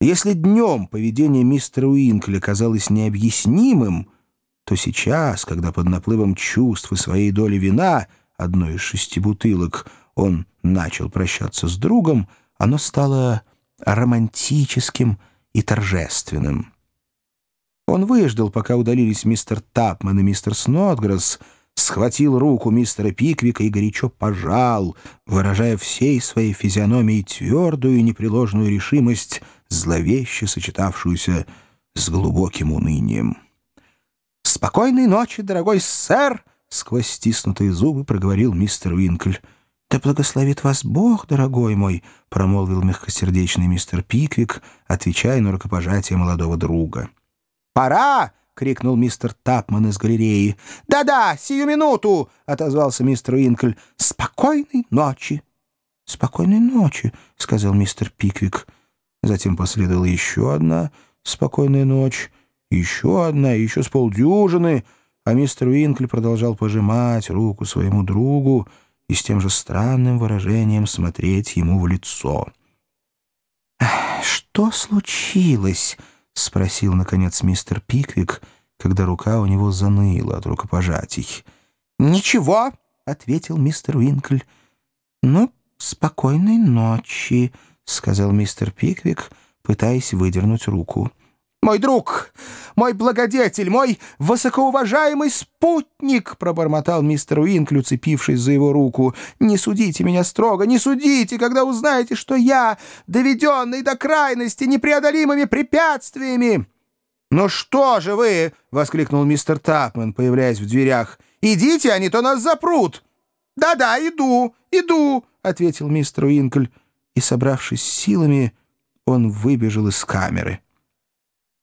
Если днем поведение мистера Уинкля казалось необъяснимым, то сейчас, когда под наплывом чувств и своей доли вина, одной из шести бутылок, он начал прощаться с другом, оно стало романтическим и торжественным. Он выждал, пока удалились мистер Тапман и мистер Снотгресс, схватил руку мистера Пиквика и горячо пожал, выражая всей своей физиономией твердую и непреложную решимость, зловеще сочетавшуюся с глубоким унынием. «Спокойной ночи, дорогой сэр!» — сквозь стиснутые зубы проговорил мистер Уинкль. «Да благословит вас Бог, дорогой мой!» — промолвил мягкосердечный мистер Пиквик, отвечая на рукопожатие молодого друга. «Пора!» — крикнул мистер Тапман из галереи. «Да-да, сию минуту!» — отозвался мистер Уинкль. «Спокойной ночи!» «Спокойной ночи!» — сказал мистер Пиквик. Затем последовала еще одна спокойная ночь, еще одна, еще с полдюжины, а мистер Уинкль продолжал пожимать руку своему другу и с тем же странным выражением смотреть ему в лицо. «Что случилось?» — спросил, наконец, мистер Пиквик, когда рука у него заныла от рукопожатий. «Ничего», — ответил мистер Уинкль. «Ну, спокойной ночи», — сказал мистер Пиквик, пытаясь выдернуть руку. «Мой друг, мой благодетель, мой высокоуважаемый спутник!» — пробормотал мистер Уинкли, уцепившись за его руку. «Не судите меня строго, не судите, когда узнаете, что я, доведенный до крайности непреодолимыми препятствиями!» «Ну что же вы!» — воскликнул мистер Тапман, появляясь в дверях. «Идите, а не то нас запрут!» «Да-да, иду, иду!» — ответил мистер Уинкль. И, собравшись силами, он выбежал из камеры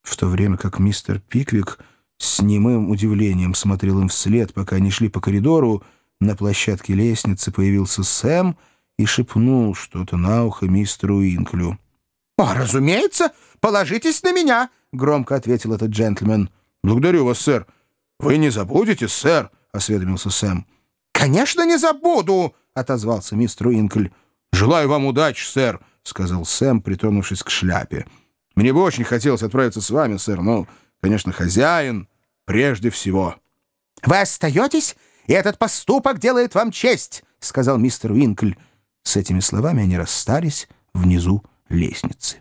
в то время как мистер Пиквик с немым удивлением смотрел им вслед, пока они шли по коридору, на площадке лестницы появился Сэм и шепнул что-то на ухо мистеру Инклю. «О, разумеется, положитесь на меня!» — громко ответил этот джентльмен. «Благодарю вас, сэр. Вы не забудете, сэр?» — осведомился Сэм. «Конечно, не забуду!» — отозвался мистер Уинкль. «Желаю вам удачи, сэр!» — сказал Сэм, притронувшись к шляпе. Мне бы очень хотелось отправиться с вами, сэр, но, конечно, хозяин прежде всего». «Вы остаетесь, и этот поступок делает вам честь», — сказал мистер Уинкль. С этими словами они расстались внизу лестницы.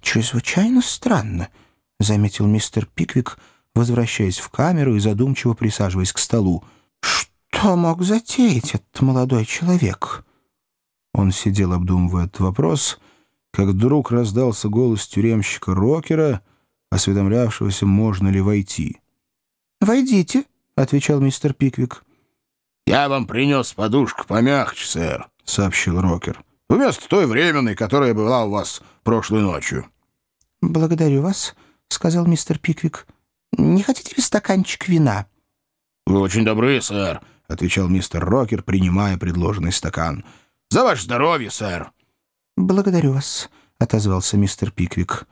«Чрезвычайно странно», — заметил мистер Пиквик, возвращаясь в камеру и задумчиво присаживаясь к столу. «Что мог затеять этот молодой человек?» Он сидел, обдумывая этот вопрос, — как вдруг раздался голос тюремщика Рокера, осведомлявшегося, можно ли войти. «Войдите», — отвечал мистер Пиквик. «Я вам принес подушку помягче, сэр», — сообщил Рокер. «Вместо той временной, которая была у вас прошлой ночью». «Благодарю вас», — сказал мистер Пиквик. «Не хотите ли стаканчик вина?» «Вы очень добры, сэр», — отвечал мистер Рокер, принимая предложенный стакан. «За ваше здоровье, сэр». «Благодарю вас», — отозвался мистер Пиквик.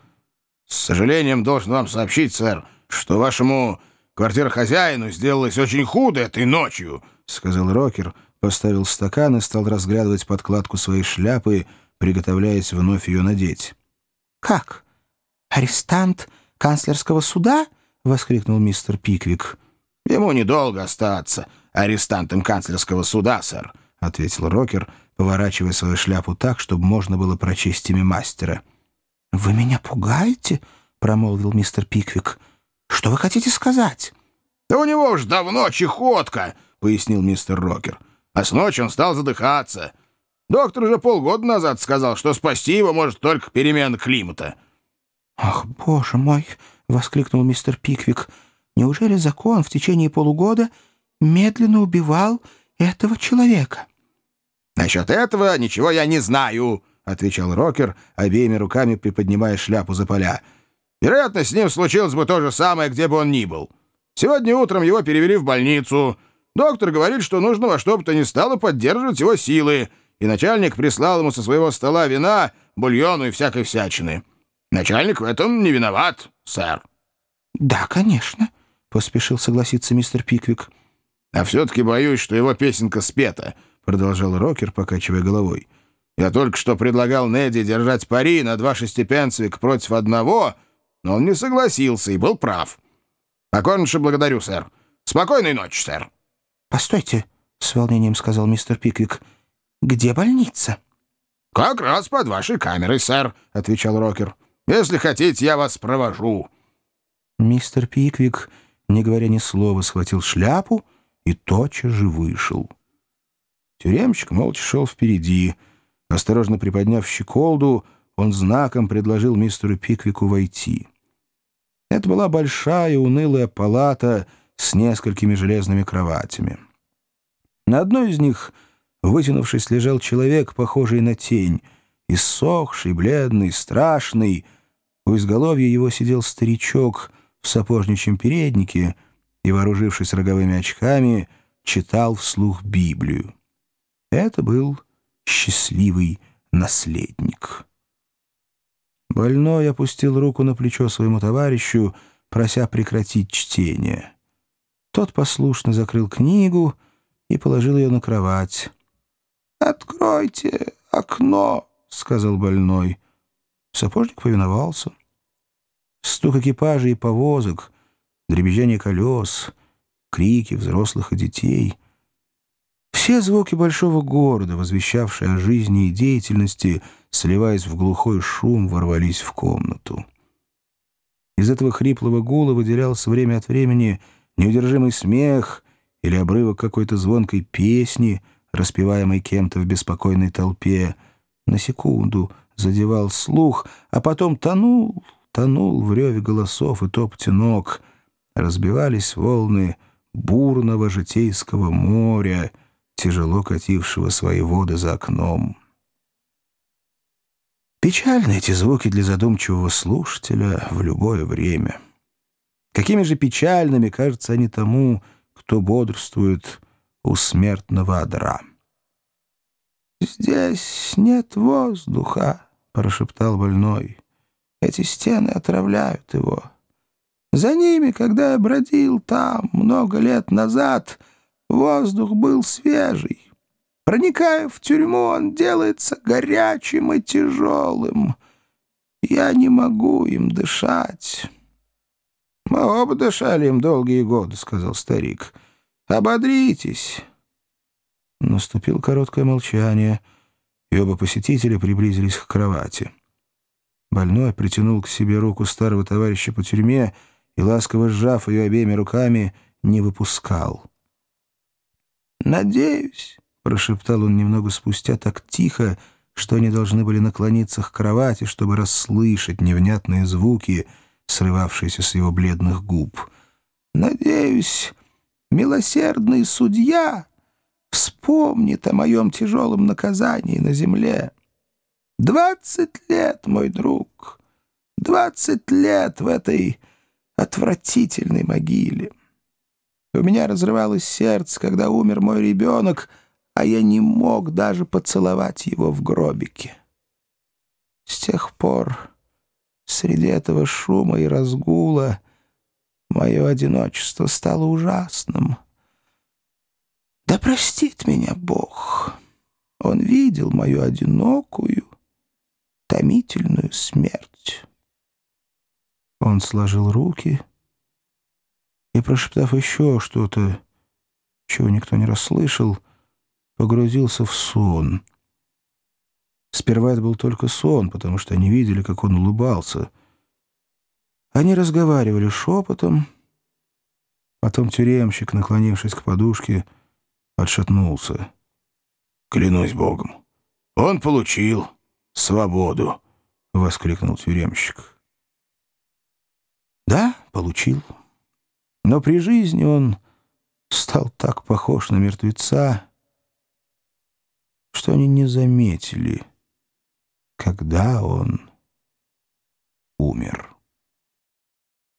«С сожалением должен вам сообщить, сэр, что вашему квартирохозяину сделалось очень худо этой ночью», — сказал Рокер, поставил стакан и стал разглядывать подкладку своей шляпы, приготовляясь вновь ее надеть. «Как? Арестант канцлерского суда?» — воскликнул мистер Пиквик. «Ему недолго остаться арестантом канцлерского суда, сэр», — ответил Рокер, — поворачивая свою шляпу так, чтобы можно было прочесть имя мастера. «Вы меня пугаете?» — промолвил мистер Пиквик. «Что вы хотите сказать?» «Да у него уж давно чехотка», — пояснил мистер Рокер. «А с ночи он стал задыхаться. Доктор уже полгода назад сказал, что спасти его может только перемена климата». «Ах, боже мой!» — воскликнул мистер Пиквик. «Неужели закон в течение полугода медленно убивал этого человека?» «Насчет этого ничего я не знаю», — отвечал Рокер, обеими руками приподнимая шляпу за поля. «Вероятно, с ним случилось бы то же самое, где бы он ни был. Сегодня утром его перевели в больницу. Доктор говорит, что нужно во что бы то ни стало поддерживать его силы, и начальник прислал ему со своего стола вина, бульону и всякой всячины. Начальник в этом не виноват, сэр». «Да, конечно», — поспешил согласиться мистер Пиквик. «А все-таки боюсь, что его песенка спета», — продолжал Рокер, покачивая головой. Я только что предлагал Неди держать пари на два шестипенцевика против одного, но он не согласился и был прав. Покорнейше благодарю, сэр. Спокойной ночи, сэр. «Постойте», — с волнением сказал мистер Пиквик. «Где больница?» «Как раз под вашей камерой, сэр», — отвечал Рокер. «Если хотите, я вас провожу». Мистер Пиквик, не говоря ни слова, схватил шляпу и тотчас же вышел. Тюремщик молча шел впереди. Осторожно приподняв щеколду, он знаком предложил мистеру Пиквику войти. Это была большая унылая палата с несколькими железными кроватями. На одной из них, вытянувшись, лежал человек, похожий на тень, иссохший, бледный, страшный. У изголовья его сидел старичок в сапожничьем переднике и, вооружившись роговыми очками, читал вслух Библию. Это был счастливый наследник. Больной опустил руку на плечо своему товарищу, прося прекратить чтение. Тот послушно закрыл книгу и положил ее на кровать. «Откройте окно», — сказал больной. Сапожник повиновался. Стук экипажей и повозок, дребезжание колес, крики взрослых и детей — все звуки большого города, возвещавшие о жизни и деятельности, сливаясь в глухой шум, ворвались в комнату. Из этого хриплого гула выделялся время от времени неудержимый смех или обрывок какой-то звонкой песни, распеваемой кем-то в беспокойной толпе. На секунду задевал слух, а потом тонул, тонул в реве голосов и топоте ног. Разбивались волны бурного житейского моря — тяжело катившего свои воды за окном. Печальны эти звуки для задумчивого слушателя в любое время. Какими же печальными кажутся они тому, кто бодрствует у смертного одра. «Здесь нет воздуха», — прошептал больной. «Эти стены отравляют его. За ними, когда я бродил там много лет назад, — Воздух был свежий. Проникая в тюрьму, он делается горячим и тяжелым. Я не могу им дышать. — Мы оба дышали им долгие годы, — сказал старик. — Ободритесь. Наступило короткое молчание, и оба посетителя приблизились к кровати. Больной притянул к себе руку старого товарища по тюрьме и, ласково сжав ее обеими руками, не выпускал. «Надеюсь», — прошептал он немного спустя так тихо, что они должны были наклониться к кровати, чтобы расслышать невнятные звуки, срывавшиеся с его бледных губ. «Надеюсь, милосердный судья вспомнит о моем тяжелом наказании на земле. Двадцать лет, мой друг, двадцать лет в этой отвратительной могиле». У меня разрывалось сердце, когда умер мой ребенок, а я не мог даже поцеловать его в гробике. С тех пор среди этого шума и разгула мое одиночество стало ужасным. Да простит меня Бог. Он видел мою одинокую, томительную смерть. Он сложил руки и, прошептав еще что-то, чего никто не расслышал, погрузился в сон. Сперва это был только сон, потому что они видели, как он улыбался. Они разговаривали шепотом. Потом тюремщик, наклонившись к подушке, отшатнулся. «Клянусь Богом, он получил свободу!» — воскликнул тюремщик. «Да, получил». Но при жизни он стал так похож на мертвеца, что они не заметили, когда он умер.